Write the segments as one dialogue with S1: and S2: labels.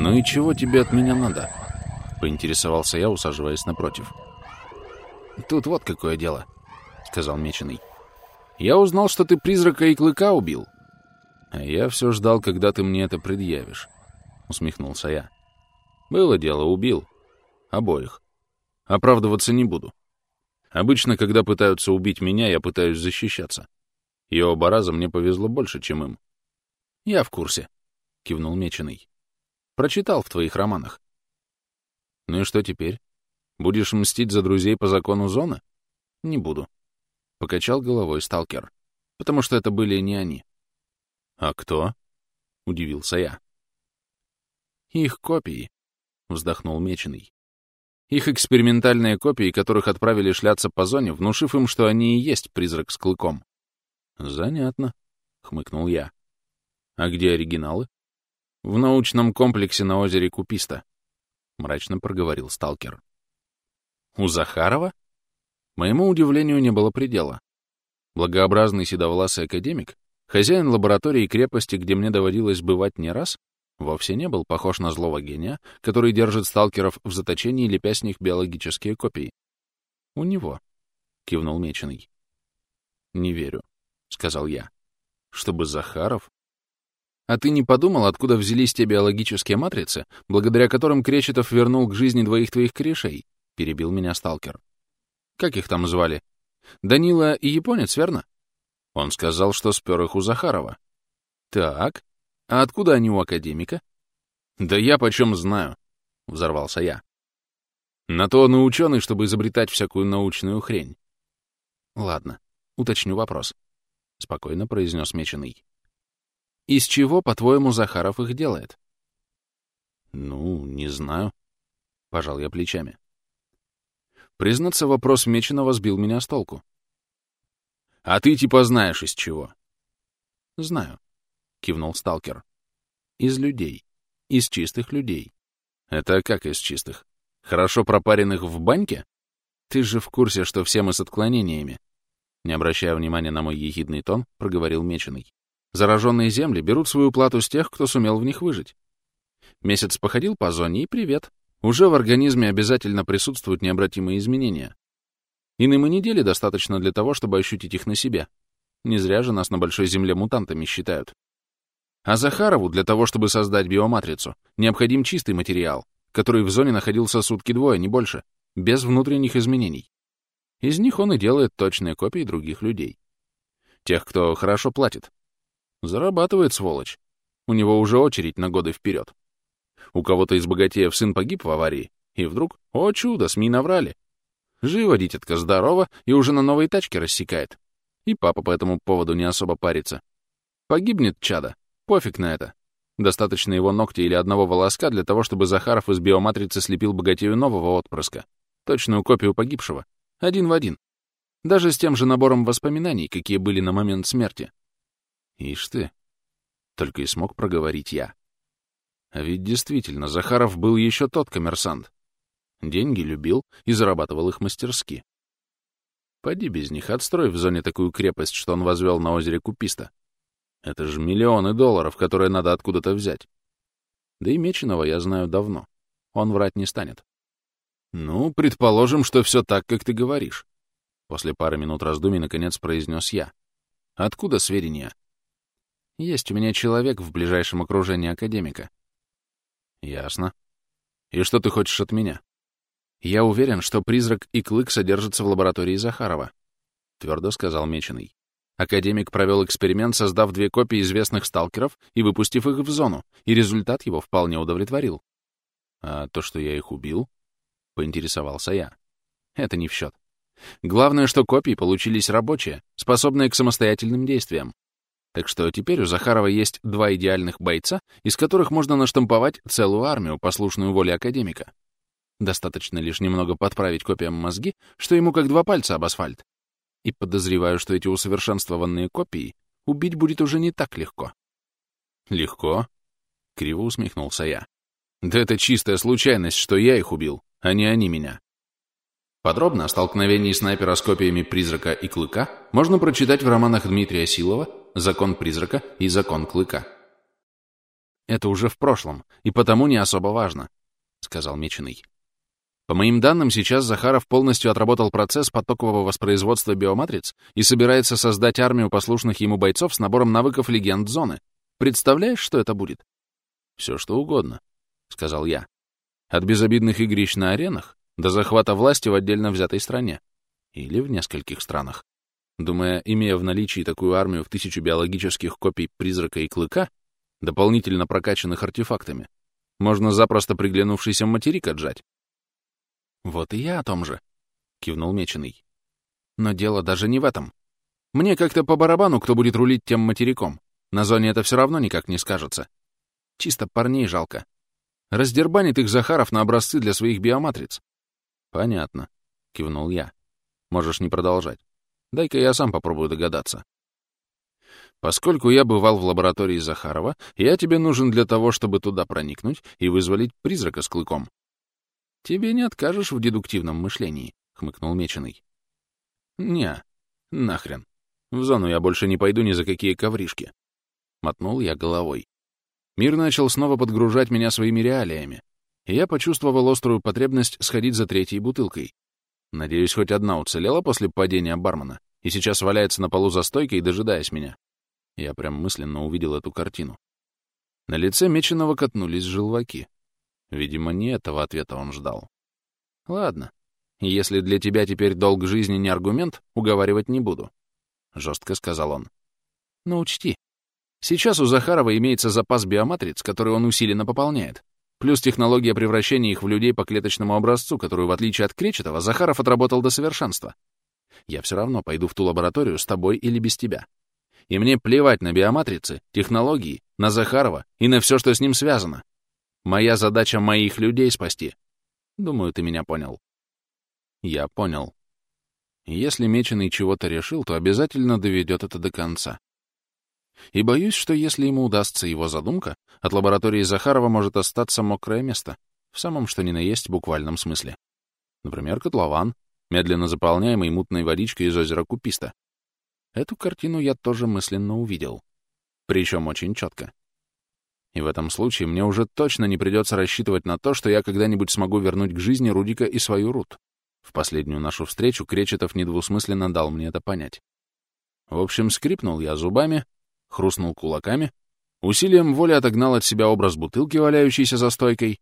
S1: «Ну и чего тебе от меня надо?» — поинтересовался я, усаживаясь напротив. «Тут вот какое дело», — сказал Меченый. «Я узнал, что ты призрака и клыка убил». «А я все ждал, когда ты мне это предъявишь», — усмехнулся я. «Было дело, убил. Обоих. Оправдываться не буду. Обычно, когда пытаются убить меня, я пытаюсь защищаться. И оба раза мне повезло больше, чем им». «Я в курсе», — кивнул Меченый. «Прочитал в твоих романах. Ну и что теперь? Будешь мстить за друзей по закону зоны? Не буду. Покачал головой сталкер. Потому что это были не они. А кто? Удивился я. Их копии, вздохнул Меченый. Их экспериментальные копии, которых отправили шляться по зоне, внушив им, что они и есть призрак с клыком. Занятно, хмыкнул я. А где оригиналы? В научном комплексе на озере Куписта мрачно проговорил сталкер. У Захарова? Моему удивлению не было предела. Благообразный седовласый академик, хозяин лаборатории крепости, где мне доводилось бывать не раз, вовсе не был похож на злого гения, который держит сталкеров в заточении, лепя с них биологические копии. «У него», — кивнул Меченый. «Не верю», — сказал я. «Чтобы Захаров а ты не подумал, откуда взялись те биологические матрицы, благодаря которым Кречетов вернул к жизни двоих твоих корешей? Перебил меня сталкер. Как их там звали? Данила и японец, верно? Он сказал, что спер их у Захарова. Так, а откуда они у академика? Да я почем знаю, взорвался я. На то он и ученый, чтобы изобретать всякую научную хрень. Ладно, уточню вопрос. Спокойно произнес Меченый. Из чего, по-твоему, Захаров их делает? Ну, не знаю. Пожал я плечами. Признаться, вопрос Меченого сбил меня с толку. А ты типа знаешь из чего? Знаю, кивнул сталкер. Из людей. Из чистых людей. Это как из чистых? Хорошо пропаренных в баньке? Ты же в курсе, что все мы с отклонениями. Не обращая внимания на мой ехидный тон, проговорил Меченый. Зараженные земли берут свою плату с тех, кто сумел в них выжить. Месяц походил по зоне, и привет. Уже в организме обязательно присутствуют необратимые изменения. Иным и недели достаточно для того, чтобы ощутить их на себе. Не зря же нас на Большой Земле мутантами считают. А Захарову для того, чтобы создать биоматрицу, необходим чистый материал, который в зоне находился сутки двое, не больше, без внутренних изменений. Из них он и делает точные копии других людей. Тех, кто хорошо платит, Зарабатывает, сволочь. У него уже очередь на годы вперед. У кого-то из богатеев сын погиб в аварии, и вдруг, о чудо, СМИ наврали. Живо, дитятка, здорово, и уже на новой тачке рассекает. И папа по этому поводу не особо парится. Погибнет чада, пофиг на это. Достаточно его ногтя или одного волоска для того, чтобы Захаров из биоматрицы слепил богатею нового отпрыска. Точную копию погибшего. Один в один. Даже с тем же набором воспоминаний, какие были на момент смерти. Ишь ты. Только и смог проговорить я. А ведь действительно, Захаров был еще тот коммерсант. Деньги любил и зарабатывал их мастерски. Поди без них, отстрой в зоне такую крепость, что он возвел на озере Куписта. Это же миллионы долларов, которые надо откуда-то взять. Да и Меченого я знаю давно. Он врать не станет. Ну, предположим, что все так, как ты говоришь. После пары минут раздумий наконец произнес я. Откуда сведения? Есть у меня человек в ближайшем окружении академика. Ясно. И что ты хочешь от меня? Я уверен, что призрак и клык содержатся в лаборатории Захарова, твердо сказал Меченый. Академик провел эксперимент, создав две копии известных сталкеров и выпустив их в зону, и результат его вполне удовлетворил. А то, что я их убил, поинтересовался я. Это не в счет. Главное, что копии получились рабочие, способные к самостоятельным действиям. Так что теперь у Захарова есть два идеальных бойца, из которых можно наштамповать целую армию, послушную воле академика. Достаточно лишь немного подправить копиям мозги, что ему как два пальца об асфальт. И подозреваю, что эти усовершенствованные копии убить будет уже не так легко. Легко? Криво усмехнулся я. Да это чистая случайность, что я их убил, а не они меня. Подробно о столкновении снайпера с копиями призрака и клыка можно прочитать в романах Дмитрия Силова закон призрака и закон клыка. Это уже в прошлом, и потому не особо важно, — сказал Меченый. По моим данным, сейчас Захаров полностью отработал процесс потокового воспроизводства биоматриц и собирается создать армию послушных ему бойцов с набором навыков легенд зоны. Представляешь, что это будет? Все что угодно, — сказал я. От безобидных игрищ на аренах до захвата власти в отдельно взятой стране. Или в нескольких странах. Думая, имея в наличии такую армию в тысячу биологических копий призрака и клыка, дополнительно прокачанных артефактами, можно запросто приглянувшийся материк отжать. «Вот и я о том же», — кивнул Меченый. «Но дело даже не в этом. Мне как-то по барабану, кто будет рулить тем материком. На зоне это все равно никак не скажется. Чисто парней жалко. Раздербанит их Захаров на образцы для своих биоматриц». «Понятно», — кивнул я. «Можешь не продолжать. Дай-ка я сам попробую догадаться. Поскольку я бывал в лаборатории Захарова, я тебе нужен для того, чтобы туда проникнуть и вызволить призрака с клыком. Тебе не откажешь в дедуктивном мышлении, — хмыкнул Меченый. Не, нахрен. В зону я больше не пойду ни за какие ковришки. Мотнул я головой. Мир начал снова подгружать меня своими реалиями, я почувствовал острую потребность сходить за третьей бутылкой. Надеюсь, хоть одна уцелела после падения бармена и сейчас валяется на полу за стойкой, дожидаясь меня. Я прям мысленно увидел эту картину. На лице Меченого катнулись желваки. Видимо, не этого ответа он ждал. Ладно, если для тебя теперь долг жизни не аргумент, уговаривать не буду. Жестко сказал он. Но учти, сейчас у Захарова имеется запас биоматриц, который он усиленно пополняет. Плюс технология превращения их в людей по клеточному образцу, которую, в отличие от Кречетова, Захаров отработал до совершенства. Я все равно пойду в ту лабораторию с тобой или без тебя. И мне плевать на биоматрицы, технологии, на Захарова и на все, что с ним связано. Моя задача моих людей спасти. Думаю, ты меня понял. Я понял. Если Меченый чего-то решил, то обязательно доведет это до конца. И боюсь, что если ему удастся его задумка, от лаборатории Захарова может остаться мокрое место, в самом что ни на есть буквальном смысле. Например, котлован, медленно заполняемый мутной водичкой из озера Куписта, Эту картину я тоже мысленно увидел. Причем очень четко. И в этом случае мне уже точно не придется рассчитывать на то, что я когда-нибудь смогу вернуть к жизни Рудика и свою Рут. В последнюю нашу встречу Кречетов недвусмысленно дал мне это понять. В общем, скрипнул я зубами, хрустнул кулаками, усилием воли отогнал от себя образ бутылки, валяющейся за стойкой,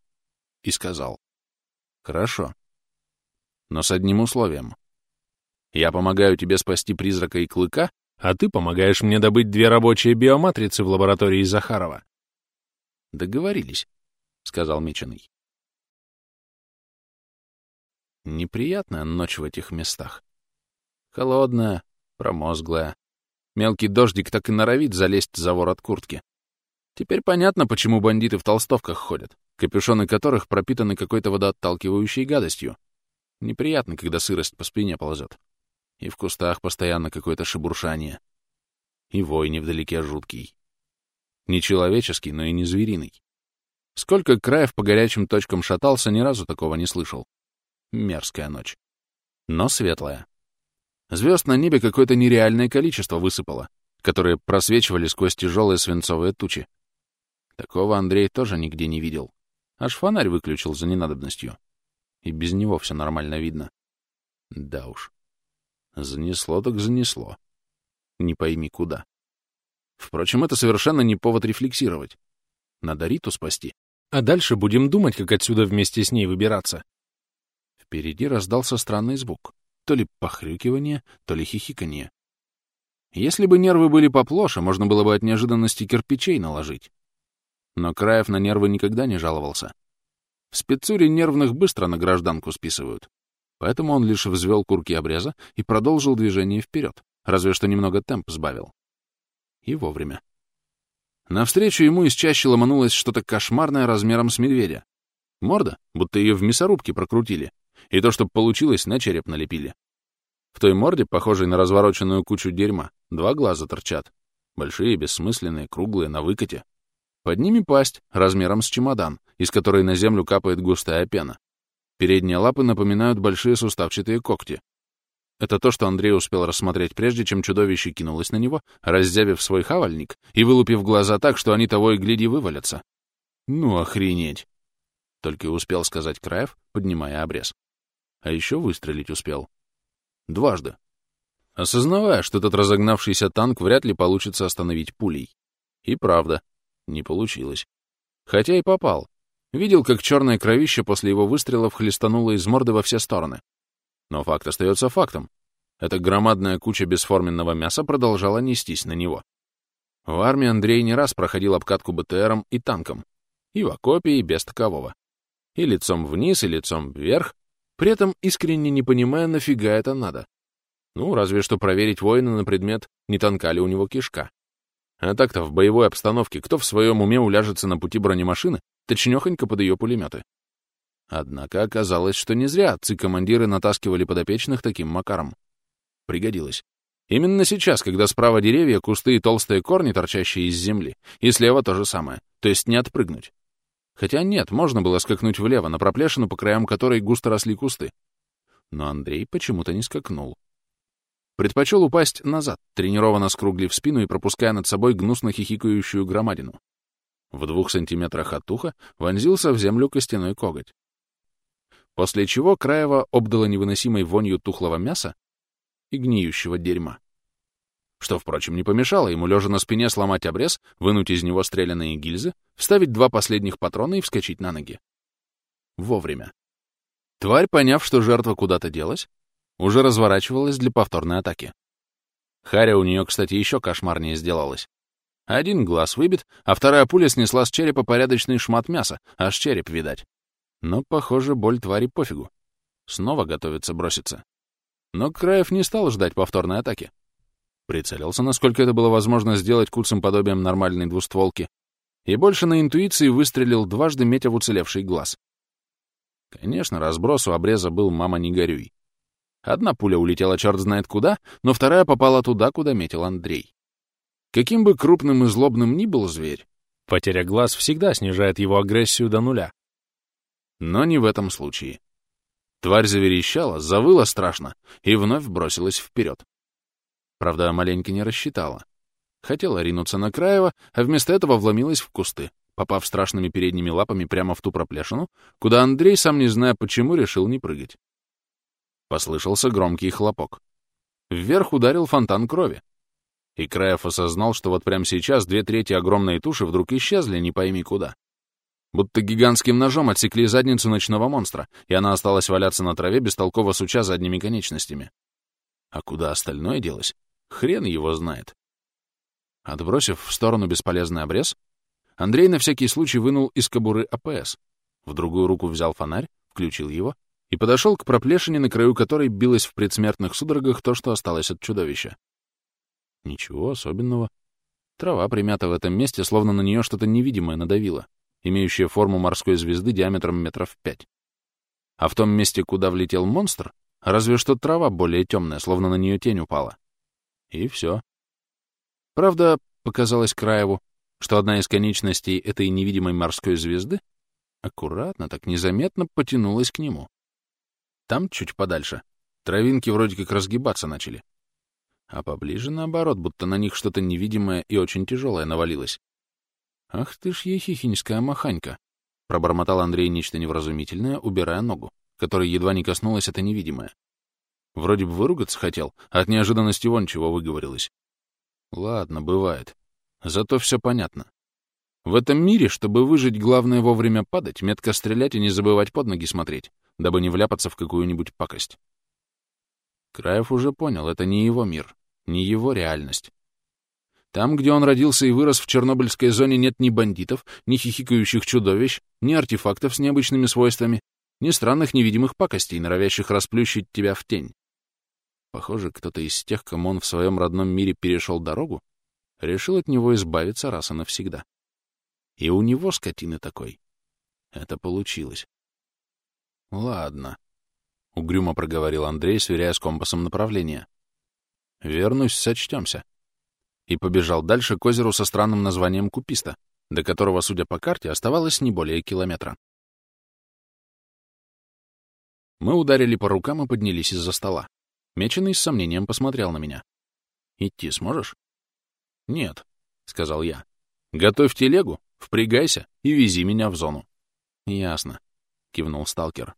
S1: и сказал. «Хорошо. Но с одним условием. Я помогаю тебе спасти призрака и клыка, а ты помогаешь мне добыть две рабочие биоматрицы в лаборатории Захарова. Договорились, — сказал Меченый. Неприятная ночь в этих местах. Холодная, промозглая. Мелкий дождик так и норовит залезть за ворот куртки. Теперь понятно, почему бандиты в толстовках ходят, капюшоны которых пропитаны какой-то водоотталкивающей гадостью. Неприятно, когда сырость по спине ползет. И в кустах постоянно какое-то шебуршание. И вой невдалеке жуткий. Не человеческий, но и не звериный. Сколько краев по горячим точкам шатался, ни разу такого не слышал. Мерзкая ночь. Но светлая. Звезд на небе какое-то нереальное количество высыпало, которые просвечивали сквозь тяжелые свинцовые тучи. Такого Андрей тоже нигде не видел. Аж фонарь выключил за ненадобностью. И без него все нормально видно. Да уж. Занесло так занесло. Не пойми куда. Впрочем, это совершенно не повод рефлексировать. Надо Риту спасти. А дальше будем думать, как отсюда вместе с ней выбираться. Впереди раздался странный звук. То ли похрюкивание, то ли хихиканье. Если бы нервы были поплоше, можно было бы от неожиданности кирпичей наложить. Но Краев на нервы никогда не жаловался. В спецуре нервных быстро на гражданку списывают. Поэтому он лишь взвел курки обреза и продолжил движение вперед, разве что немного темп сбавил. И вовремя. Навстречу ему из чаще ломанулось что-то кошмарное размером с медведя. Морда, будто ее в мясорубке прокрутили, и то, что получилось, на череп налепили. В той морде, похожей на развороченную кучу дерьма, два глаза торчат. Большие, бессмысленные, круглые, на выкате. Под ними пасть, размером с чемодан, из которой на землю капает густая пена. Передние лапы напоминают большие суставчатые когти. Это то, что Андрей успел рассмотреть прежде, чем чудовище кинулось на него, раззявив свой хавальник и вылупив глаза так, что они того и гляди вывалятся. Ну, охренеть! Только успел сказать Краев, поднимая обрез. А еще выстрелить успел. Дважды. Осознавая, что этот разогнавшийся танк вряд ли получится остановить пулей. И правда, не получилось. Хотя и попал. Видел, как черное кровище после его выстрелов хлестануло из морды во все стороны. Но факт остается фактом. Эта громадная куча бесформенного мяса продолжала нестись на него. В армии Андрей не раз проходил обкатку БТРом и танком. И в окопе, и без такового. И лицом вниз, и лицом вверх, при этом искренне не понимая, нафига это надо. Ну, разве что проверить воина на предмет, не тонка ли у него кишка. А так-то в боевой обстановке кто в своем уме уляжется на пути бронемашины, точнёхонько под ее пулеметы? Однако оказалось, что не зря отцы-командиры натаскивали подопечных таким макаром. Пригодилось. Именно сейчас, когда справа деревья, кусты и толстые корни, торчащие из земли, и слева то же самое, то есть не отпрыгнуть. Хотя нет, можно было скакнуть влево, на проплешину, по краям которой густо росли кусты. Но Андрей почему-то не скакнул. Предпочел упасть назад, тренированно скруглив спину и пропуская над собой гнусно хихикающую громадину. В двух сантиметрах от уха вонзился в землю костяной коготь. После чего Краева обдала невыносимой вонью тухлого мяса и гниющего дерьма. Что, впрочем, не помешало ему, лежа на спине, сломать обрез, вынуть из него стрелянные гильзы, вставить два последних патрона и вскочить на ноги. Вовремя. Тварь, поняв, что жертва куда-то делась, уже разворачивалась для повторной атаки. Харя у нее, кстати, еще кошмарнее сделалась. Один глаз выбит, а вторая пуля снесла с черепа порядочный шмат мяса, аж череп видать. Но, похоже, боль твари пофигу. Снова готовится броситься. Но Краев не стал ждать повторной атаки. Прицелился, насколько это было возможно сделать куцым подобием нормальной двустволки, и больше на интуиции выстрелил дважды, метя в уцелевший глаз. Конечно, разброс у обреза был «мама, не горюй». Одна пуля улетела черт знает куда, но вторая попала туда, куда метил Андрей. Каким бы крупным и злобным ни был зверь, потеря глаз всегда снижает его агрессию до нуля. Но не в этом случае. Тварь заверещала, завыла страшно и вновь бросилась вперед. Правда, маленько не рассчитала. Хотела ринуться на Краева, а вместо этого вломилась в кусты, попав страшными передними лапами прямо в ту проплешину, куда Андрей, сам не зная почему, решил не прыгать. Послышался громкий хлопок. Вверх ударил фонтан крови. И Краев осознал, что вот прямо сейчас две трети огромной туши вдруг исчезли, не пойми куда. Будто гигантским ножом отсекли задницу ночного монстра, и она осталась валяться на траве, бестолково суча задними конечностями. А куда остальное делось? Хрен его знает. Отбросив в сторону бесполезный обрез, Андрей на всякий случай вынул из кобуры АПС, в другую руку взял фонарь, включил его и подошел к проплешине, на краю которой билось в предсмертных судорогах то, что осталось от чудовища. Ничего особенного. Трава примята в этом месте, словно на нее что-то невидимое надавило, имеющее форму морской звезды диаметром метров пять. А в том месте, куда влетел монстр, разве что трава более темная, словно на нее тень упала. И все. Правда, показалось Краеву, что одна из конечностей этой невидимой морской звезды аккуратно, так незаметно потянулась к нему. Там, чуть подальше, травинки вроде как разгибаться начали. А поближе, наоборот, будто на них что-то невидимое и очень тяжелое навалилось. «Ах ты ж ехихинская маханька!» — пробормотал Андрей нечто невразумительное, убирая ногу, которой едва не коснулась это невидимое. Вроде бы выругаться хотел, а от неожиданности вон чего выговорилось. Ладно, бывает. Зато все понятно. В этом мире, чтобы выжить, главное вовремя падать, метко стрелять и не забывать под ноги смотреть, дабы не вляпаться в какую-нибудь пакость. Краев уже понял, это не его мир, не его реальность. Там, где он родился и вырос в Чернобыльской зоне, нет ни бандитов, ни хихикающих чудовищ, ни артефактов с необычными свойствами, ни странных невидимых пакостей, норовящих расплющить тебя в тень. Похоже, кто-то из тех, кому он в своем родном мире перешел дорогу, решил от него избавиться раз и навсегда. И у него, скотины такой, это получилось. «Ладно», — угрюмо проговорил Андрей, сверяя с компасом направление. «Вернусь, сочтемся». И побежал дальше к озеру со странным названием Куписта, до которого, судя по карте, оставалось не более километра. Мы ударили по рукам и поднялись из-за стола. Меченый с сомнением посмотрел на меня. «Идти сможешь?» «Нет», — сказал я. «Готовь телегу, Впрягайся и вези меня в зону. Ясно, кивнул сталкер.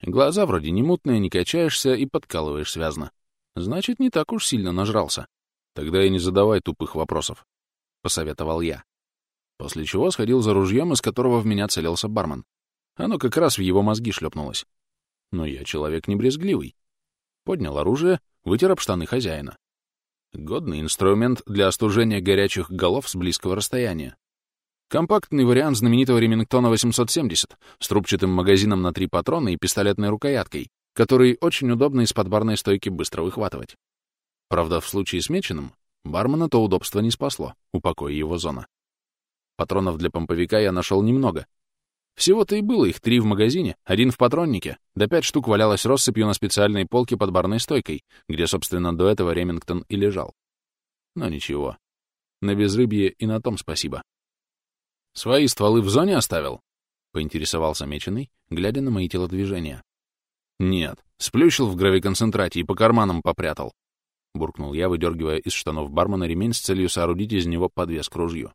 S1: Глаза вроде не мутные, не качаешься и подкалываешь связно. Значит, не так уж сильно нажрался. Тогда и не задавай тупых вопросов, посоветовал я. После чего сходил за ружьем, из которого в меня целился бармен. Оно как раз в его мозги шлепнулось. Но я человек не брезгливый. Поднял оружие, вытер об штаны хозяина. Годный инструмент для остужения горячих голов с близкого расстояния. Компактный вариант знаменитого Ремингтона 870 с трубчатым магазином на три патрона и пистолетной рукояткой, который очень удобно из-под барной стойки быстро выхватывать. Правда, в случае с меченым, бармена то удобство не спасло, упокоя его зона. Патронов для помповика я нашел немного, всего-то и было их три в магазине, один в патроннике, да пять штук валялось россыпью на специальной полке под барной стойкой, где, собственно, до этого Ремингтон и лежал. Но ничего. На безрыбье и на том спасибо. «Свои стволы в зоне оставил?» — поинтересовался Меченый, глядя на мои телодвижения. «Нет, сплющил в гравиконцентрате и по карманам попрятал», — буркнул я, выдергивая из штанов бармена ремень с целью соорудить из него подвес к ружью.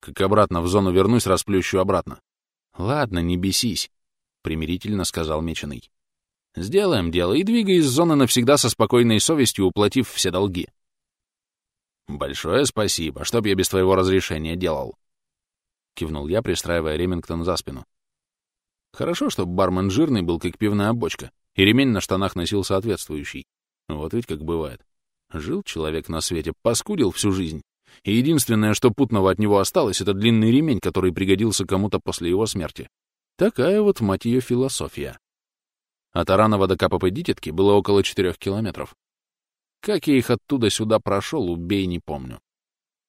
S1: «Как обратно в зону вернусь, расплющу обратно. «Ладно, не бесись», — примирительно сказал Меченый. «Сделаем дело и двигай из зоны навсегда со спокойной совестью, уплатив все долги». «Большое спасибо. Что б я без твоего разрешения делал?» Кивнул я, пристраивая Ремингтон за спину. Хорошо, что бармен жирный был, как пивная бочка, и ремень на штанах носил соответствующий. Вот ведь как бывает. Жил человек на свете, паскудил всю жизнь, и единственное, что путного от него осталось, это длинный ремень, который пригодился кому-то после его смерти. Такая вот, мать ее, философия. От Аранова до Капопы-Дитятки было около четырех километров. Как я их оттуда сюда прошел, убей, не помню.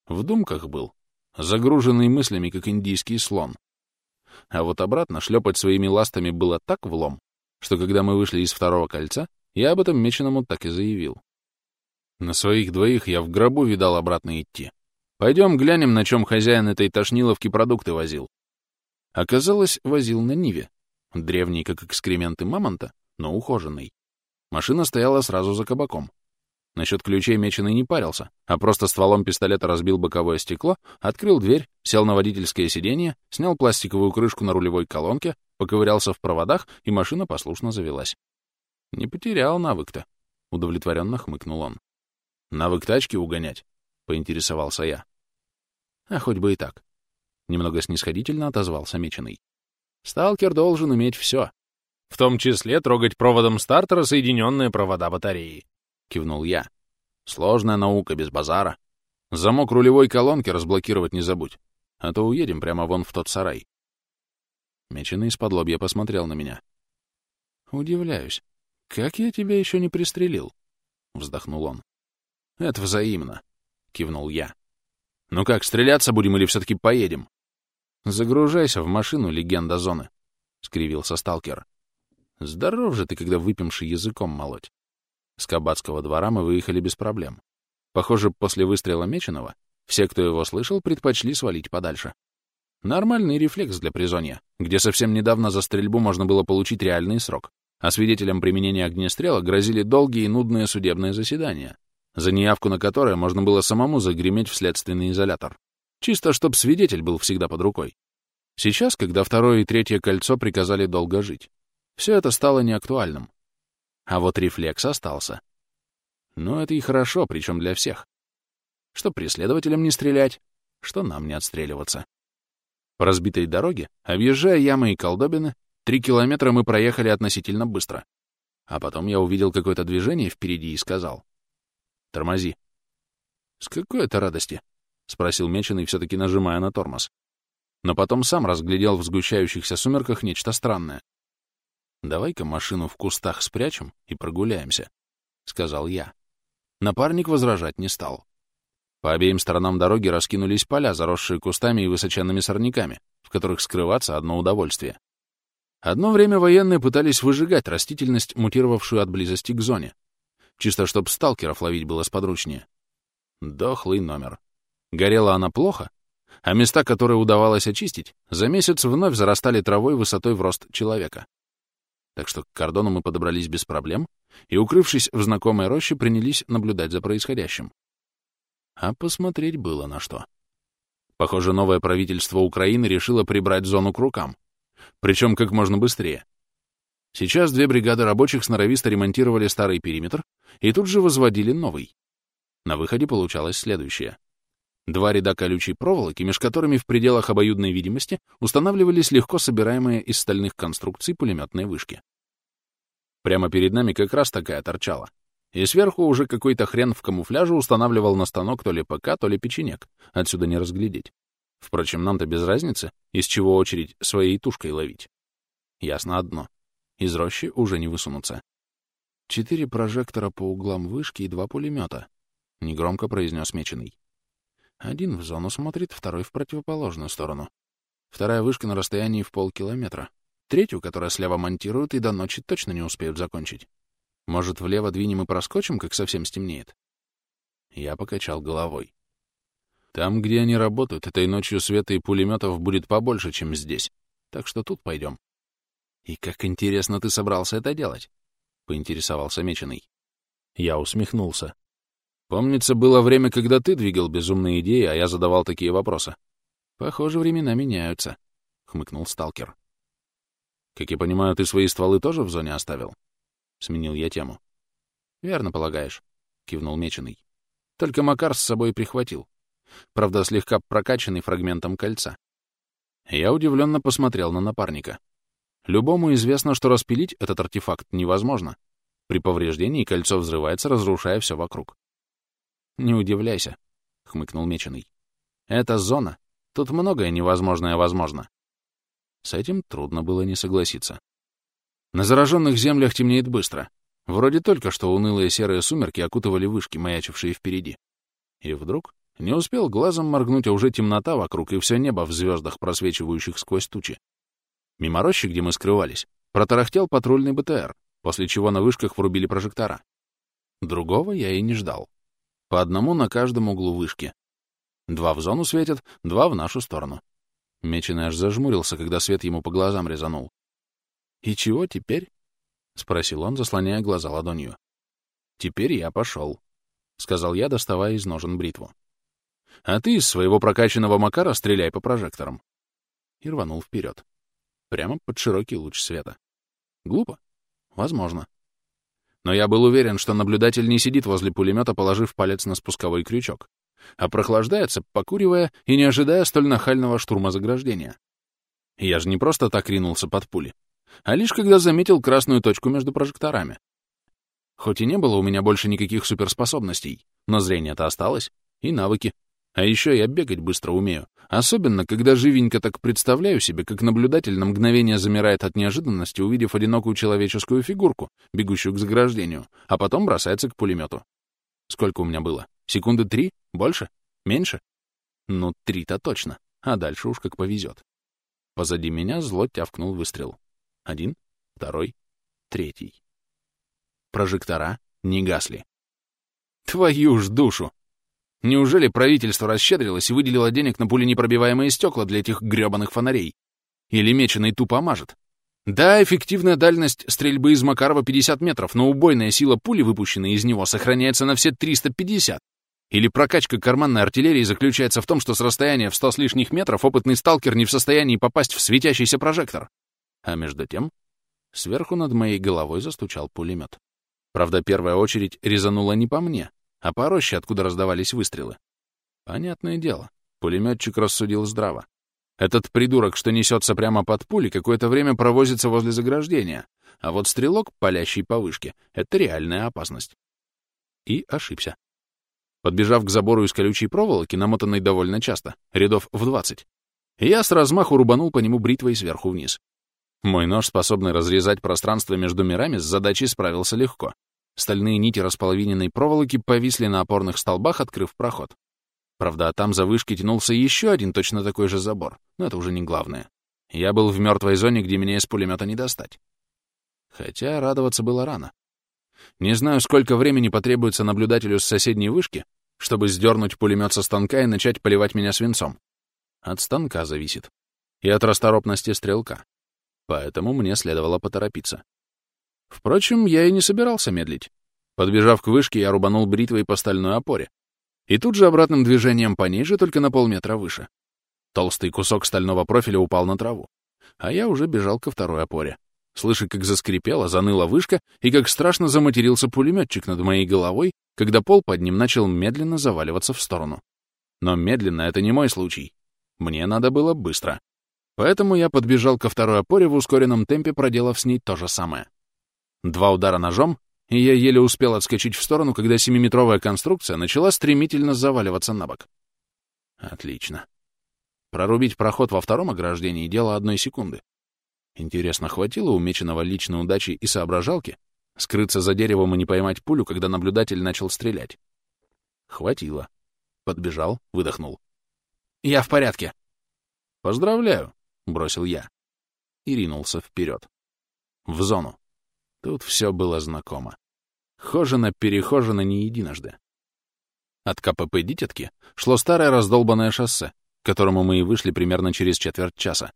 S1: В думках был, загруженный мыслями, как индийский слон. А вот обратно шлепать своими ластами было так влом, что когда мы вышли из второго кольца, я об этом меченому так и заявил. На своих двоих я в гробу видал обратно идти. Пойдем глянем, на чем хозяин этой тошниловки продукты возил. Оказалось, возил на Ниве. Древний, как экскременты мамонта, но ухоженный. Машина стояла сразу за кабаком. Насчет ключей меченый не парился, а просто стволом пистолета разбил боковое стекло, открыл дверь, сел на водительское сиденье, снял пластиковую крышку на рулевой колонке, поковырялся в проводах, и машина послушно завелась. Не потерял навык-то, — удовлетворенно хмыкнул он. Навык тачки угонять? — поинтересовался я. А хоть бы и так. Немного снисходительно отозвался Меченый. Сталкер должен уметь все. В том числе трогать проводом стартера соединенные провода батареи. Кивнул я. Сложная наука, без базара. Замок рулевой колонки разблокировать не забудь, а то уедем прямо вон в тот сарай. Меченый из-под лобья посмотрел на меня. «Удивляюсь. Как я тебя еще не пристрелил?» — вздохнул он. «Это взаимно», — кивнул я. Ну как, стреляться будем или все-таки поедем? Загружайся в машину, легенда зоны, — скривился сталкер. Здоров же ты, когда выпьемши языком молоть. С кабацкого двора мы выехали без проблем. Похоже, после выстрела Меченого все, кто его слышал, предпочли свалить подальше. Нормальный рефлекс для призонья, где совсем недавно за стрельбу можно было получить реальный срок, а свидетелям применения огнестрела грозили долгие и нудные судебные заседания, за неявку на которое можно было самому загреметь в следственный изолятор. Чисто чтоб свидетель был всегда под рукой. Сейчас, когда второе и третье кольцо приказали долго жить, все это стало неактуальным. А вот рефлекс остался. Но это и хорошо, причем для всех. Что преследователям не стрелять, что нам не отстреливаться. По разбитой дороге, объезжая ямы и колдобины, три километра мы проехали относительно быстро. А потом я увидел какое-то движение впереди и сказал. Тормози. — С какой это радости? — спросил Меченый, все-таки нажимая на тормоз. Но потом сам разглядел в сгущающихся сумерках нечто странное. «Давай-ка машину в кустах спрячем и прогуляемся», — сказал я. Напарник возражать не стал. По обеим сторонам дороги раскинулись поля, заросшие кустами и высоченными сорняками, в которых скрываться одно удовольствие. Одно время военные пытались выжигать растительность, мутировавшую от близости к зоне, Чисто чтоб сталкеров ловить было сподручнее. Дохлый номер. Горела она плохо, а места, которые удавалось очистить, за месяц вновь зарастали травой высотой в рост человека. Так что к кордону мы подобрались без проблем и, укрывшись в знакомой роще, принялись наблюдать за происходящим. А посмотреть было на что. Похоже, новое правительство Украины решило прибрать зону к рукам. Причем как можно быстрее. Сейчас две бригады рабочих сноровисто ремонтировали старый периметр и тут же возводили новый. На выходе получалось следующее. Два ряда колючей проволоки, меж которыми в пределах обоюдной видимости устанавливались легко собираемые из стальных конструкций пулеметные вышки. Прямо перед нами как раз такая торчала. И сверху уже какой-то хрен в камуфляже устанавливал на станок то ли ПК, то ли печенек. Отсюда не разглядеть. Впрочем, нам-то без разницы, из чего очередь своей тушкой ловить. Ясно одно. Из рощи уже не высунуться. Четыре прожектора по углам вышки и два пулемета, — негромко произнес Меченый. Один в зону смотрит, второй в противоположную сторону. Вторая вышка на расстоянии в полкилометра. Третью, которая слева монтируют, и до ночи точно не успеют закончить. Может, влево двинем и проскочим, как совсем стемнеет? Я покачал головой. Там, где они работают, этой ночью света и пулеметов будет побольше, чем здесь. Так что тут пойдем. И как интересно ты собрался это делать? Поинтересовался Меченый. Я усмехнулся. Помнится, было время, когда ты двигал безумные идеи, а я задавал такие вопросы. Похоже, времена меняются, — хмыкнул сталкер. Как я понимаю, ты свои стволы тоже в зоне оставил? — сменил я тему. «Верно полагаешь», — кивнул Меченый. «Только Макар с собой прихватил. Правда, слегка прокачанный фрагментом кольца». Я удивленно посмотрел на напарника. Любому известно, что распилить этот артефакт невозможно. При повреждении кольцо взрывается, разрушая все вокруг. «Не удивляйся», — хмыкнул Меченый. «Это зона. Тут многое невозможное возможно». С этим трудно было не согласиться. На зараженных землях темнеет быстро. Вроде только что унылые серые сумерки окутывали вышки, маячившие впереди. И вдруг не успел глазом моргнуть, а уже темнота вокруг и все небо в звездах, просвечивающих сквозь тучи. Мимо рощи, где мы скрывались, протарахтел патрульный БТР, после чего на вышках врубили прожектора. Другого я и не ждал. По одному на каждом углу вышки. Два в зону светят, два в нашу сторону. Меченый аж зажмурился, когда свет ему по глазам резанул. «И чего теперь?» — спросил он, заслоняя глаза ладонью. «Теперь я пошел», — сказал я, доставая из ножен бритву. «А ты из своего прокачанного Макара стреляй по прожекторам». И рванул вперед. Прямо под широкий луч света. Глупо? Возможно. Но я был уверен, что наблюдатель не сидит возле пулемета, положив палец на спусковой крючок, а прохлаждается, покуривая и не ожидая столь нахального штурма заграждения. Я же не просто так ринулся под пули а лишь когда заметил красную точку между прожекторами. Хоть и не было у меня больше никаких суперспособностей, но зрение-то осталось, и навыки. А еще я бегать быстро умею, особенно когда живенько так представляю себе, как наблюдатель на мгновение замирает от неожиданности, увидев одинокую человеческую фигурку, бегущую к заграждению, а потом бросается к пулемету. Сколько у меня было? Секунды три? Больше? Меньше? Ну, три-то точно, а дальше уж как повезет. Позади меня зло тявкнул выстрел. Один, второй, третий. Прожектора не гасли. Твою ж душу! Неужели правительство расщедрилось и выделило денег на пуленепробиваемые стекла для этих грёбаных фонарей? Или меченый тупо мажет? Да, эффективная дальность стрельбы из Макарова 50 метров, но убойная сила пули, выпущенной из него, сохраняется на все 350. Или прокачка карманной артиллерии заключается в том, что с расстояния в 100 с лишних метров опытный сталкер не в состоянии попасть в светящийся прожектор. А между тем, сверху над моей головой застучал пулемет. Правда, первая очередь резанула не по мне, а по роще, откуда раздавались выстрелы. Понятное дело, пулеметчик рассудил здраво. Этот придурок, что несется прямо под пули, какое-то время провозится возле заграждения, а вот стрелок, палящий по вышке, — это реальная опасность. И ошибся. Подбежав к забору из колючей проволоки, намотанной довольно часто, рядов в двадцать, я с размаху рубанул по нему бритвой сверху вниз. Мой нож, способный разрезать пространство между мирами, с задачей справился легко. Стальные нити располовиненной проволоки повисли на опорных столбах, открыв проход. Правда, там за вышки тянулся еще один точно такой же забор, но это уже не главное. Я был в мертвой зоне, где меня из пулемета не достать. Хотя радоваться было рано. Не знаю, сколько времени потребуется наблюдателю с соседней вышки, чтобы сдернуть пулемет со станка и начать поливать меня свинцом. От станка зависит. И от расторопности стрелка поэтому мне следовало поторопиться. Впрочем, я и не собирался медлить. Подбежав к вышке, я рубанул бритвой по стальной опоре. И тут же обратным движением пониже, только на полметра выше, Толстый кусок стального профиля упал на траву, а я уже бежал ко второй опоре. Слыша, как заскрипела, заныла вышка и как страшно заматерился пулеметчик над моей головой, когда пол под ним начал медленно заваливаться в сторону. Но медленно — это не мой случай. Мне надо было быстро. Поэтому я подбежал ко второй опоре в ускоренном темпе, проделав с ней то же самое. Два удара ножом, и я еле успел отскочить в сторону, когда семиметровая конструкция начала стремительно заваливаться на бок. Отлично. Прорубить проход во втором ограждении — дело одной секунды. Интересно, хватило умеченного личной удачи и соображалки скрыться за деревом и не поймать пулю, когда наблюдатель начал стрелять? Хватило. Подбежал, выдохнул. «Я в порядке». «Поздравляю», — бросил я. И ринулся вперед. В зону. Тут все было знакомо. Хожено-перехожено не единожды. От КПП «Дитятки» шло старое раздолбанное шоссе, к которому мы и вышли примерно через четверть часа.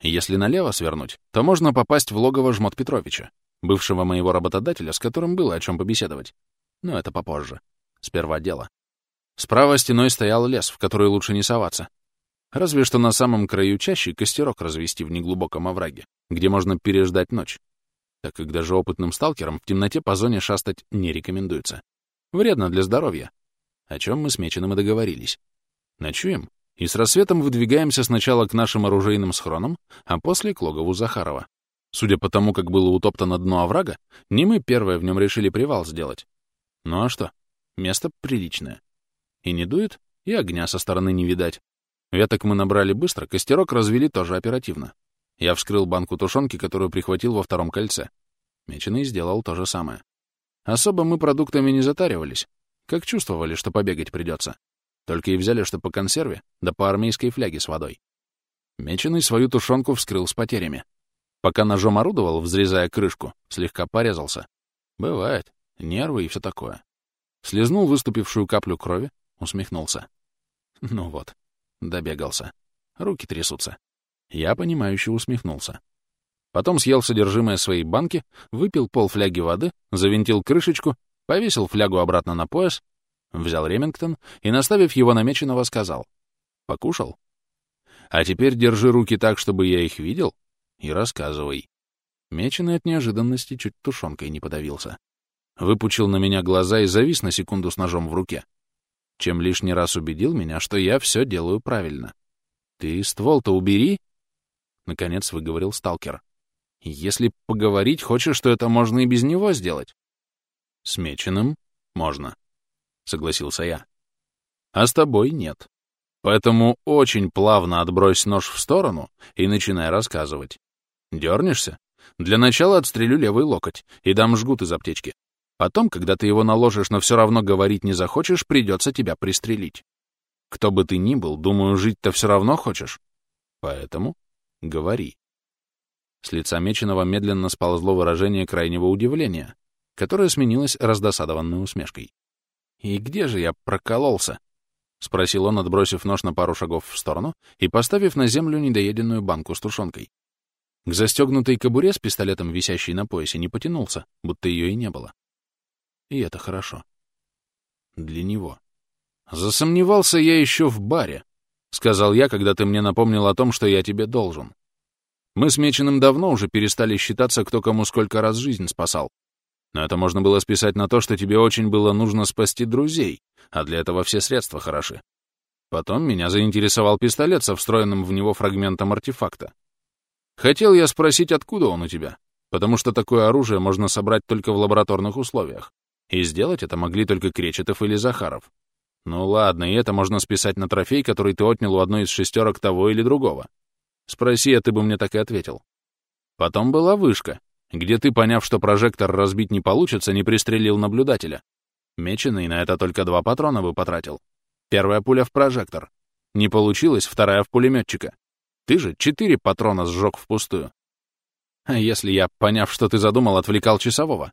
S1: Если налево свернуть, то можно попасть в логово Жмот Петровича, бывшего моего работодателя, с которым было о чем побеседовать. Но это попозже. Сперва дело. Справа стеной стоял лес, в который лучше не соваться. Разве что на самом краю чащи костерок развести в неглубоком овраге, где можно переждать ночь. Так как даже опытным сталкерам в темноте по зоне шастать не рекомендуется. Вредно для здоровья. О чем мы с Меченым и договорились. Ночуем и с рассветом выдвигаемся сначала к нашим оружейным схронам, а после к логову Захарова. Судя по тому, как было утоптано дно оврага, не мы первые в нем решили привал сделать. Ну а что? Место приличное. И не дует, и огня со стороны не видать. Веток мы набрали быстро, костерок развели тоже оперативно. Я вскрыл банку тушенки, которую прихватил во втором кольце. Меченый сделал то же самое. Особо мы продуктами не затаривались, как чувствовали, что побегать придется. Только и взяли, что по консерве, да по армейской фляге с водой. Меченый свою тушенку вскрыл с потерями. Пока ножом орудовал, взрезая крышку, слегка порезался. Бывает. Нервы и все такое. Слизнул выступившую каплю крови, усмехнулся. Ну вот, добегался. Руки трясутся. Я, понимающе усмехнулся. Потом съел содержимое своей банки, выпил полфляги воды, завинтил крышечку, повесил флягу обратно на пояс Взял Ремингтон и, наставив его намеченного, сказал. «Покушал? А теперь держи руки так, чтобы я их видел, и рассказывай». Меченый от неожиданности чуть тушенкой не подавился. Выпучил на меня глаза и завис на секунду с ножом в руке. Чем лишний раз убедил меня, что я все делаю правильно. «Ты ствол-то убери!» Наконец выговорил сталкер. «Если поговорить хочешь, что это можно и без него сделать». «С меченым можно», согласился я. А с тобой нет. Поэтому очень плавно отбрось нож в сторону и начинай рассказывать. Дернешься? Для начала отстрелю левый локоть и дам жгут из аптечки. Потом, когда ты его наложишь, но все равно говорить не захочешь, придется тебя пристрелить. Кто бы ты ни был, думаю, жить-то все равно хочешь. Поэтому говори. С лица Меченого медленно сползло выражение крайнего удивления, которое сменилось раздосадованной усмешкой. «И где же я прокололся?» — спросил он, отбросив нож на пару шагов в сторону и поставив на землю недоеденную банку с тушенкой. К застегнутой кобуре с пистолетом, висящей на поясе, не потянулся, будто ее и не было. И это хорошо. Для него. «Засомневался я еще в баре», — сказал я, когда ты мне напомнил о том, что я тебе должен. Мы с Меченым давно уже перестали считаться, кто кому сколько раз жизнь спасал. Но это можно было списать на то, что тебе очень было нужно спасти друзей, а для этого все средства хороши. Потом меня заинтересовал пистолет со встроенным в него фрагментом артефакта. Хотел я спросить, откуда он у тебя, потому что такое оружие можно собрать только в лабораторных условиях, и сделать это могли только Кречетов или Захаров. Ну ладно, и это можно списать на трофей, который ты отнял у одной из шестерок того или другого. Спроси, а ты бы мне так и ответил. Потом была вышка, где ты, поняв, что прожектор разбить не получится, не пристрелил наблюдателя. Меченый на это только два патрона бы потратил. Первая пуля в прожектор. Не получилось, вторая в пулеметчика. Ты же четыре патрона сжег впустую. А если я, поняв, что ты задумал, отвлекал часового?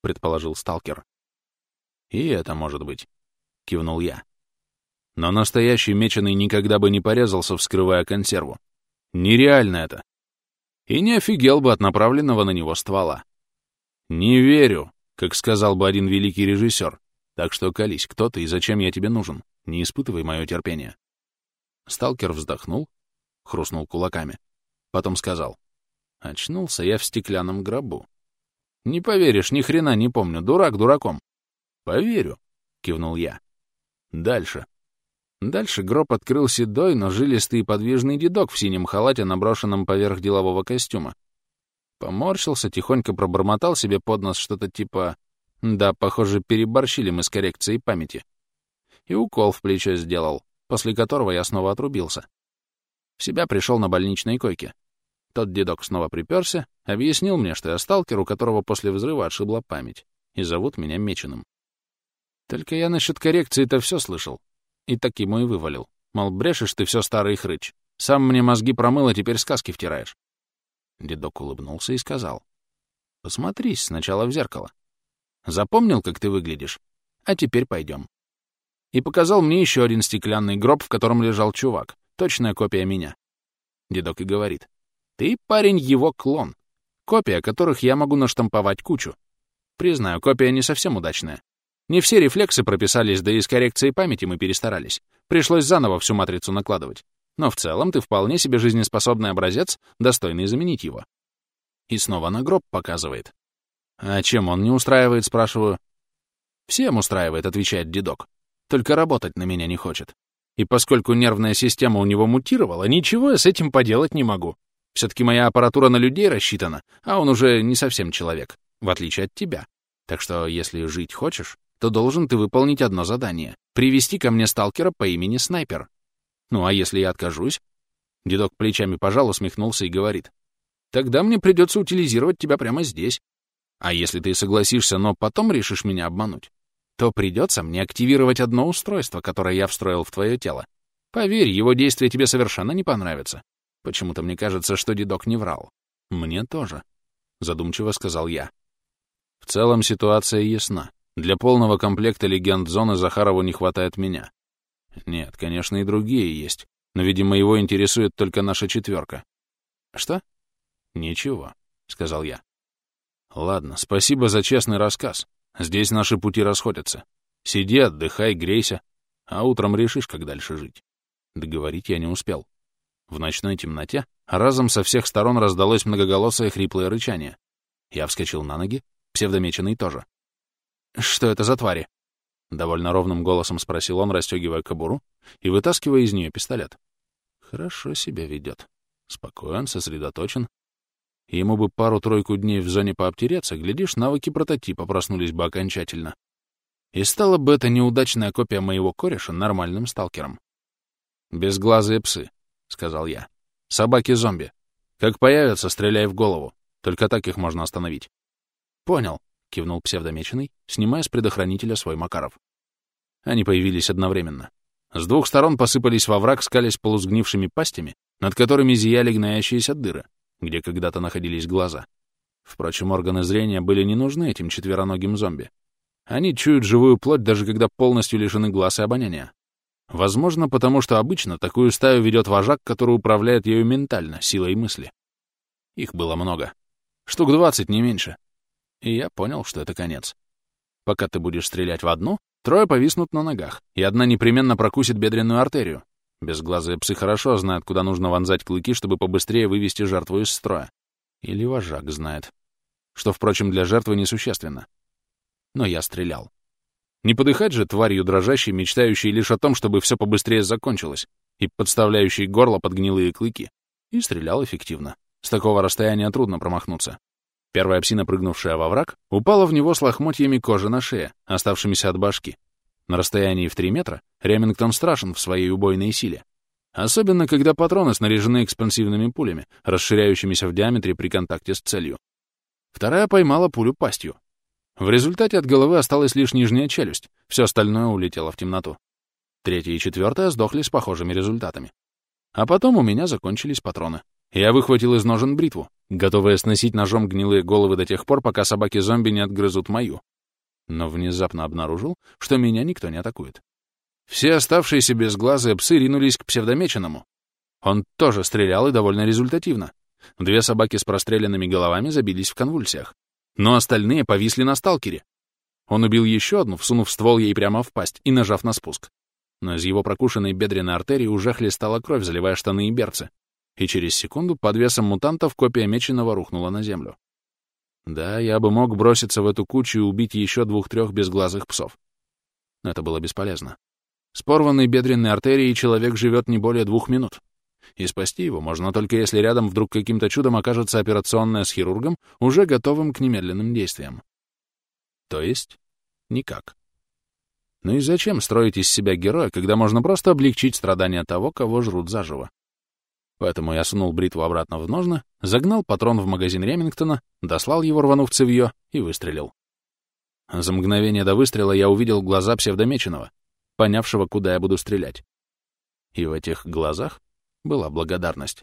S1: Предположил сталкер. И это может быть. Кивнул я. Но настоящий меченый никогда бы не порезался, вскрывая консерву. Нереально это и не офигел бы от направленного на него ствола. «Не верю», как сказал бы один великий режиссер. Так что колись, кто ты и зачем я тебе нужен? Не испытывай мое терпение. Сталкер вздохнул, хрустнул кулаками. Потом сказал. Очнулся я в стеклянном гробу. Не поверишь, ни хрена не помню, дурак дураком. Поверю, кивнул я. Дальше. Дальше гроб открыл седой, но жилистый и подвижный дедок в синем халате, наброшенном поверх делового костюма. Поморщился, тихонько пробормотал себе под нос что-то типа «Да, похоже, переборщили мы с коррекцией памяти». И укол в плечо сделал, после которого я снова отрубился. В себя пришел на больничной койке. Тот дедок снова приперся, объяснил мне, что я сталкер, у которого после взрыва отшибла память, и зовут меня Меченым. Только я насчет коррекции-то все слышал. И так ему и вывалил. Мол, брешешь ты все старый хрыч. Сам мне мозги промыл, а теперь сказки втираешь. Дедок улыбнулся и сказал. Посмотрись сначала в зеркало. Запомнил, как ты выглядишь? А теперь пойдем. И показал мне еще один стеклянный гроб, в котором лежал чувак. Точная копия меня. Дедок и говорит. Ты, парень, его клон. Копия, которых я могу наштамповать кучу. Признаю, копия не совсем удачная. Не все рефлексы прописались, да и с коррекцией памяти мы перестарались. Пришлось заново всю матрицу накладывать. Но в целом ты вполне себе жизнеспособный образец, достойный заменить его. И снова на гроб показывает. А чем он не устраивает, спрашиваю. Всем устраивает, отвечает дедок. Только работать на меня не хочет. И поскольку нервная система у него мутировала, ничего я с этим поделать не могу. Все-таки моя аппаратура на людей рассчитана, а он уже не совсем человек, в отличие от тебя. Так что, если жить хочешь, то должен ты выполнить одно задание — привести ко мне сталкера по имени Снайпер. Ну, а если я откажусь? Дедок плечами пожал, усмехнулся и говорит. Тогда мне придется утилизировать тебя прямо здесь. А если ты согласишься, но потом решишь меня обмануть, то придется мне активировать одно устройство, которое я встроил в твое тело. Поверь, его действия тебе совершенно не понравятся. Почему-то мне кажется, что дедок не врал. Мне тоже, задумчиво сказал я. В целом ситуация ясна. Для полного комплекта легенд зоны Захарову не хватает меня. Нет, конечно, и другие есть, но, видимо, его интересует только наша четверка. Что? Ничего, сказал я. Ладно, спасибо за честный рассказ. Здесь наши пути расходятся. Сиди, отдыхай, грейся, а утром решишь, как дальше жить. Договорить я не успел. В ночной темноте разом со всех сторон раздалось многоголосое хриплое рычание. Я вскочил на ноги, псевдомеченный тоже. «Что это за твари?» Довольно ровным голосом спросил он, расстегивая кобуру и вытаскивая из нее пистолет. Хорошо себя ведет. Спокоен, сосредоточен. Ему бы пару-тройку дней в зоне пообтереться, глядишь, навыки прототипа проснулись бы окончательно. И стала бы эта неудачная копия моего кореша нормальным сталкером. Безглазые псы, — сказал я. «Собаки-зомби. Как появятся, стреляй в голову. Только так их можно остановить». «Понял», — кивнул псевдомеченый, снимая с предохранителя свой Макаров. Они появились одновременно. С двух сторон посыпались во враг, скались полузгнившими пастями, над которыми зияли гноящиеся дыры, где когда-то находились глаза. Впрочем, органы зрения были не нужны этим четвероногим зомби. Они чуют живую плоть, даже когда полностью лишены глаз и обоняния. Возможно, потому что обычно такую стаю ведет вожак, который управляет ею ментально, силой мысли. Их было много. Штук двадцать, не меньше. И я понял, что это конец. Пока ты будешь стрелять в одну, трое повиснут на ногах, и одна непременно прокусит бедренную артерию. Безглазые псы хорошо знают, куда нужно вонзать клыки, чтобы побыстрее вывести жертву из строя. Или вожак знает. Что, впрочем, для жертвы несущественно. Но я стрелял. Не подыхать же тварью дрожащей, мечтающей лишь о том, чтобы все побыстрее закончилось, и подставляющей горло под гнилые клыки. И стрелял эффективно. С такого расстояния трудно промахнуться. Первая псина, прыгнувшая во враг, упала в него с лохмотьями кожи на шее, оставшимися от башки. На расстоянии в три метра Ремингтон страшен в своей убойной силе. Особенно, когда патроны снаряжены экспансивными пулями, расширяющимися в диаметре при контакте с целью. Вторая поймала пулю пастью, в результате от головы осталась лишь нижняя челюсть, все остальное улетело в темноту. Третья и четвертая сдохли с похожими результатами. А потом у меня закончились патроны. Я выхватил из ножен бритву, готовая сносить ножом гнилые головы до тех пор, пока собаки-зомби не отгрызут мою. Но внезапно обнаружил, что меня никто не атакует. Все оставшиеся безглазые псы ринулись к псевдомеченному. Он тоже стрелял и довольно результативно. Две собаки с простреленными головами забились в конвульсиях но остальные повисли на сталкере. Он убил еще одну, всунув ствол ей прямо в пасть и нажав на спуск. но из его прокушенной бедренной артерии уже хлестала кровь, заливая штаны и берцы, и через секунду под весом мутантов копия меченого рухнула на землю. Да, я бы мог броситься в эту кучу и убить еще двух-трех безглазых псов. Но это было бесполезно. С порванной бедренной артерией человек живет не более двух минут. И спасти его можно только если рядом вдруг каким-то чудом окажется операционная с хирургом, уже готовым к немедленным действиям. То есть никак. Ну и зачем строить из себя героя, когда можно просто облегчить страдания того, кого жрут заживо? Поэтому я сунул бритву обратно в ножны, загнал патрон в магазин Ремингтона, дослал его, рванув цевьё, и выстрелил. За мгновение до выстрела я увидел глаза псевдомеченого, понявшего, куда я буду стрелять. И в этих глазах была благодарность.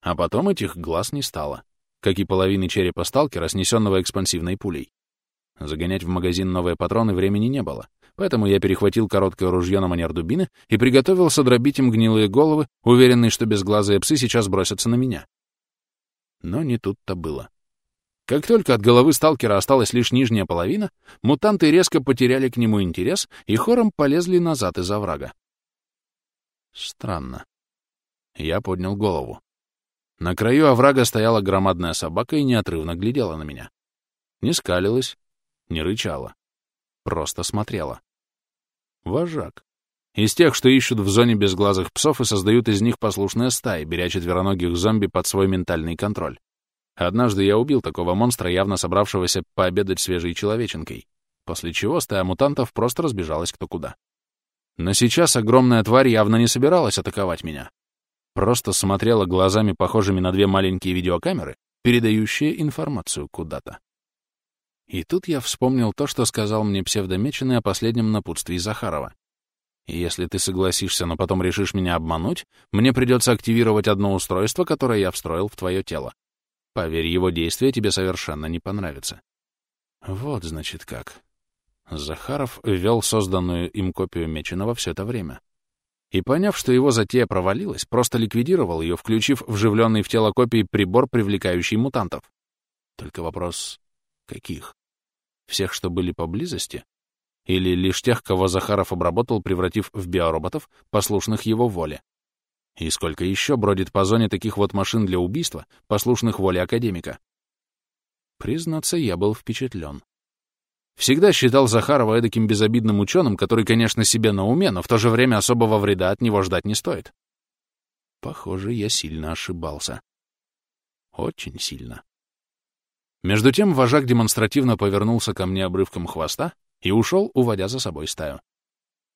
S1: А потом этих глаз не стало, как и половины черепа сталкера, снесенного экспансивной пулей. Загонять в магазин новые патроны времени не было, Поэтому я перехватил короткое ружье на манер дубины и приготовился дробить им гнилые головы, уверенный, что безглазые псы сейчас бросятся на меня. Но не тут-то было. Как только от головы сталкера осталась лишь нижняя половина, мутанты резко потеряли к нему интерес и хором полезли назад из оврага. Странно. Я поднял голову. На краю оврага стояла громадная собака и неотрывно глядела на меня. Не скалилась, не рычала. Просто смотрела. Вожак. Из тех, что ищут в зоне безглазых псов и создают из них послушные стаи, беря четвероногих зомби под свой ментальный контроль. Однажды я убил такого монстра, явно собравшегося пообедать свежей человеченкой, после чего стая мутантов просто разбежалась кто куда. Но сейчас огромная тварь явно не собиралась атаковать меня. Просто смотрела глазами, похожими на две маленькие видеокамеры, передающие информацию куда-то. И тут я вспомнил то, что сказал мне псевдомеченный о последнем напутствии Захарова. Если ты согласишься, но потом решишь меня обмануть, мне придется активировать одно устройство, которое я встроил в твое тело. Поверь, его действие тебе совершенно не понравится. Вот, значит, как. Захаров ввел созданную им копию Меченого все это время. И, поняв, что его затея провалилась, просто ликвидировал ее, включив вживленный в тело копии прибор, привлекающий мутантов. Только вопрос — каких? Всех, что были поблизости? Или лишь тех, кого Захаров обработал, превратив в биороботов, послушных его воле? И сколько еще бродит по зоне таких вот машин для убийства, послушных воле академика? Признаться, я был впечатлен. Всегда считал Захарова эдаким безобидным ученым, который, конечно, себе на уме, но в то же время особого вреда от него ждать не стоит. Похоже, я сильно ошибался. Очень сильно. Между тем вожак демонстративно повернулся ко мне обрывком хвоста и ушел, уводя за собой стаю.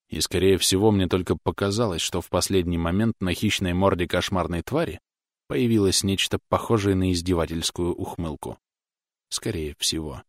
S1: И, скорее всего, мне только показалось, что в последний момент на хищной морде кошмарной твари появилось нечто похожее на издевательскую ухмылку. Скорее всего.